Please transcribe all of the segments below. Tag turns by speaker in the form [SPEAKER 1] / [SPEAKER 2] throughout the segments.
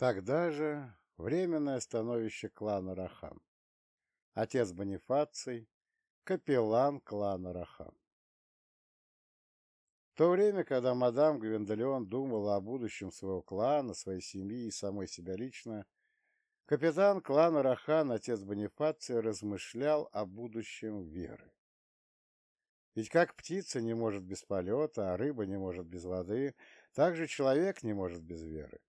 [SPEAKER 1] Тогда же временное становище клана Рахан. Отец Бонифаций, капеллан клана Рахан. В то время, когда мадам Гвендолеон думала о будущем своего клана, своей семьи и самой себя лично, капитан клана Рахан, отец Бонифация, размышлял о будущем веры. Ведь как птица не может без полета, а рыба не может без воды, так же человек не может без веры.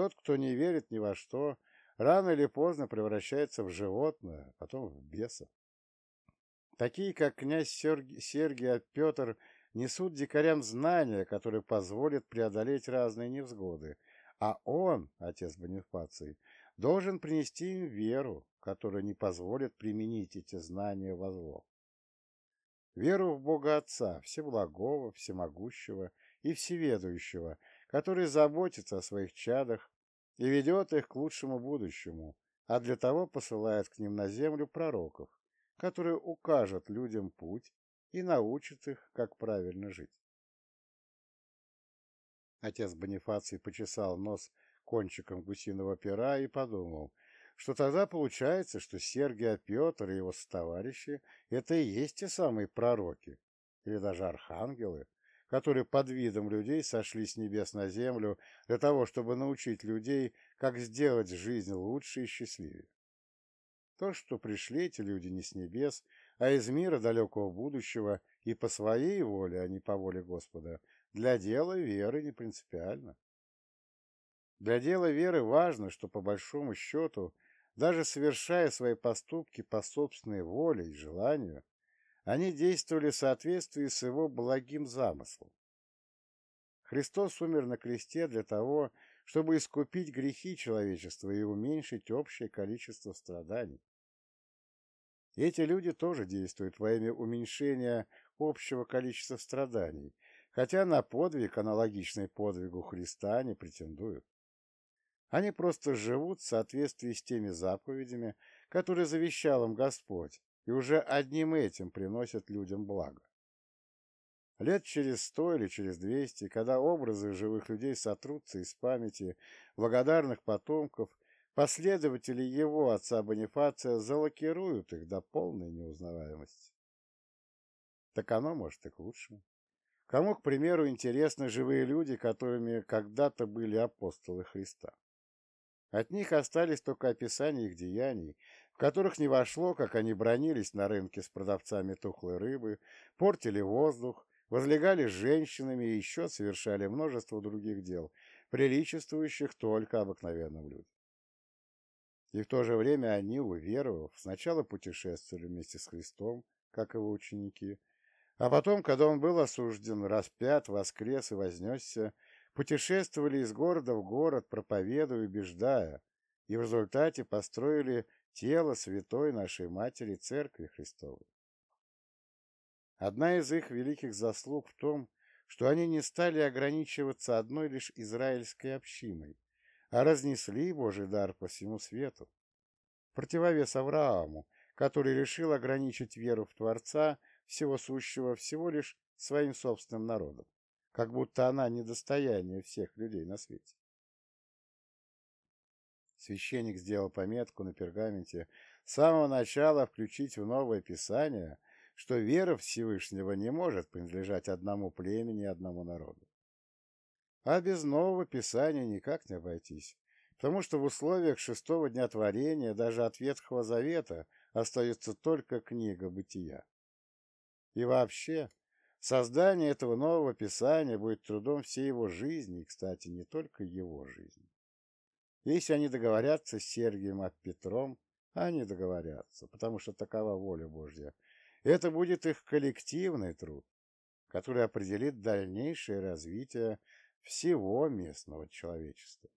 [SPEAKER 1] Тот, кто не верит ни во что, рано или поздно превращается в животное, потом в беса. Такие, как князь Сергий, Сергий Петр, несут дикарям знания, которые позволят преодолеть разные невзгоды, а он, отец Бонифаций, должен принести им веру, которая не позволит применить эти знания во зло. Веру в Бога Отца, Всеблагого, Всемогущего и Всеведущего, который заботится о своих чадах и ведет их к лучшему будущему, а для того посылает к ним на землю пророков, которые укажут людям путь и научат их, как правильно жить. Отец Бонифаций почесал нос кончиком гусиного пера и подумал, что тогда получается, что Сергий Петр и его товарищи — это и есть те самые пророки, или даже архангелы, которые под видом людей сошли с небес на землю для того, чтобы научить людей, как сделать жизнь лучше и счастливее. То, что пришли эти люди не с небес, а из мира далекого будущего и по своей воле, а не по воле Господа, для дела веры не принципиально. Для дела веры важно, что по большому счету, даже совершая свои поступки по собственной воле и желанию, они действовали в соответствии с его благим замыслом. Христос умер на кресте для того, чтобы искупить грехи человечества и уменьшить общее количество страданий. Эти люди тоже действуют во имя уменьшения общего количества страданий, хотя на подвиг, аналогичный подвигу Христа, не претендуют. Они просто живут в соответствии с теми заповедями, которые завещал им Господь, и уже одним этим приносят людям благо. Лет через сто или через двести, когда образы живых людей сотрутся из памяти благодарных потомков, последователи его отца Бонифация залакируют их до полной неузнаваемости. Так оно, может, и к лучшему. Кому, к примеру, интересны живые люди, которыми когда-то были апостолы Христа? От них остались только описания их деяний, которых не вошло, как они бронились на рынке с продавцами тухлой рыбы, портили воздух, возлегали с женщинами и еще совершали множество других дел, приличествующих только обыкновенным людям. И в то же время они, уверовав, сначала путешествовали вместе с Христом, как его ученики, а потом, когда он был осужден, распят, воскрес и вознесся, путешествовали из города в город, проповедуя убеждая, и в результате построили тело святой нашей Матери Церкви Христовой. Одна из их великих заслуг в том, что они не стали ограничиваться одной лишь израильской общиной, а разнесли Божий дар по всему свету. Противовес Аврааму, который решил ограничить веру в Творца всего сущего всего лишь своим собственным народом как будто она недостояние всех людей на свете. Священник сделал пометку на пергаменте с самого начала включить в новое писание, что вера Всевышнего не может принадлежать одному племени и одному народу. А без нового писания никак не обойтись, потому что в условиях шестого дня творения даже от Ветхого Завета остается только книга бытия. И вообще, Создание этого нового писания будет трудом всей его жизни, и, кстати, не только его жизни. Если они договорятся с Сергием от Петром, они договорятся, потому что такова воля Божья. Это будет их коллективный труд, который определит дальнейшее развитие всего местного человечества.